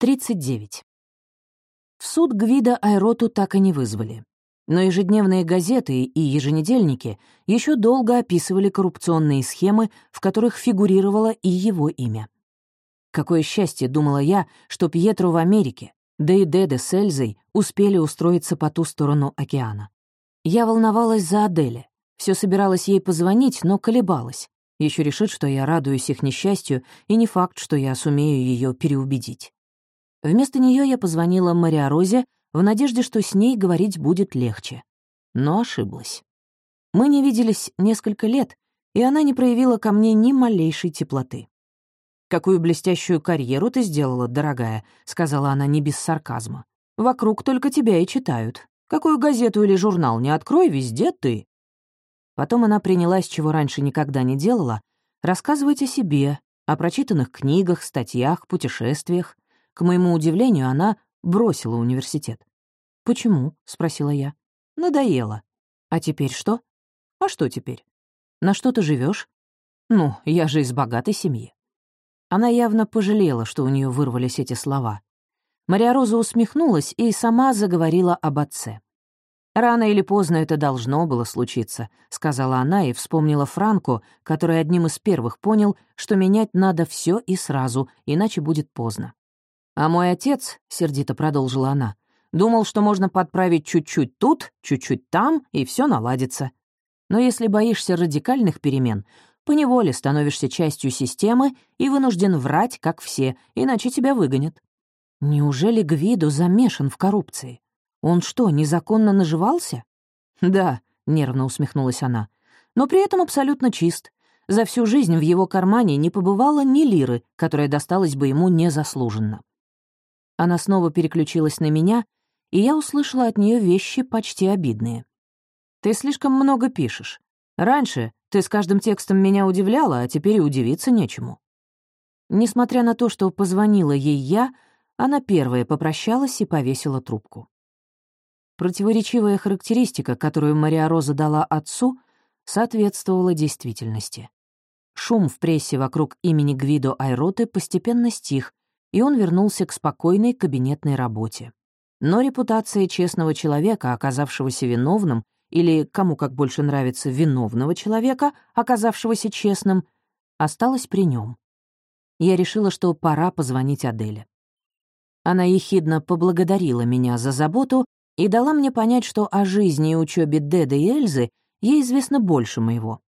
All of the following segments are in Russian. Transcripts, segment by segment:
39. В суд Гвида Айроту так и не вызвали. Но ежедневные газеты и еженедельники еще долго описывали коррупционные схемы, в которых фигурировало и его имя. Какое счастье, думала я, что Пьетро в Америке, да и Деде с Эльзой успели устроиться по ту сторону океана. Я волновалась за Аделе. Все собиралась ей позвонить, но колебалась. Еще решит, что я радуюсь их несчастью, и не факт, что я сумею ее переубедить. Вместо нее я позвонила Мария Розе в надежде, что с ней говорить будет легче. Но ошиблась. Мы не виделись несколько лет, и она не проявила ко мне ни малейшей теплоты. «Какую блестящую карьеру ты сделала, дорогая», — сказала она не без сарказма. «Вокруг только тебя и читают. Какую газету или журнал не открой, везде ты». Потом она принялась, чего раньше никогда не делала, рассказывать о себе, о прочитанных книгах, статьях, путешествиях. К моему удивлению, она бросила университет. «Почему?» — спросила я. «Надоело». «А теперь что?» «А что теперь?» «На что ты живешь? «Ну, я же из богатой семьи». Она явно пожалела, что у нее вырвались эти слова. Мария Роза усмехнулась и сама заговорила об отце. «Рано или поздно это должно было случиться», — сказала она и вспомнила Франку, который одним из первых понял, что менять надо все и сразу, иначе будет поздно. «А мой отец», — сердито продолжила она, «думал, что можно подправить чуть-чуть тут, чуть-чуть там, и все наладится. Но если боишься радикальных перемен, поневоле становишься частью системы и вынужден врать, как все, иначе тебя выгонят». Неужели Гвидо замешан в коррупции? Он что, незаконно наживался? Да, нервно усмехнулась она. Но при этом абсолютно чист. За всю жизнь в его кармане не побывало ни лиры, которая досталась бы ему незаслуженно. Она снова переключилась на меня, и я услышала от нее вещи почти обидные. «Ты слишком много пишешь. Раньше ты с каждым текстом меня удивляла, а теперь и удивиться нечему». Несмотря на то, что позвонила ей я, она первая попрощалась и повесила трубку. Противоречивая характеристика, которую Мария Роза дала отцу, соответствовала действительности. Шум в прессе вокруг имени Гвидо Айроты постепенно стих, и он вернулся к спокойной кабинетной работе. Но репутация честного человека, оказавшегося виновным, или, кому как больше нравится, виновного человека, оказавшегося честным, осталась при нем. Я решила, что пора позвонить Аделе. Она ехидно поблагодарила меня за заботу и дала мне понять, что о жизни и учебе Деды и Эльзы ей известно больше моего.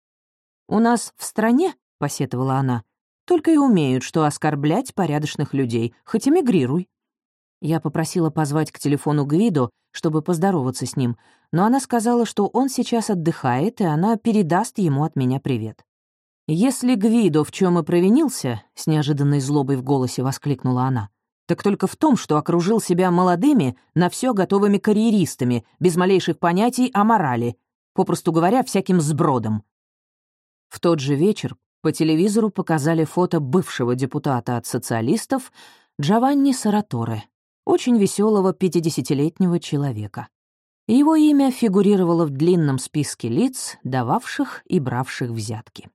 «У нас в стране», — посетовала она, только и умеют, что оскорблять порядочных людей, хоть эмигрируй». Я попросила позвать к телефону Гвидо, чтобы поздороваться с ним, но она сказала, что он сейчас отдыхает, и она передаст ему от меня привет. «Если Гвидо в чем и провинился», — с неожиданной злобой в голосе воскликнула она, «так только в том, что окружил себя молодыми, на все готовыми карьеристами, без малейших понятий о морали, попросту говоря, всяким сбродом». В тот же вечер по телевизору показали фото бывшего депутата от социалистов Джованни Сараторе, очень веселого 50-летнего человека. Его имя фигурировало в длинном списке лиц, дававших и бравших взятки.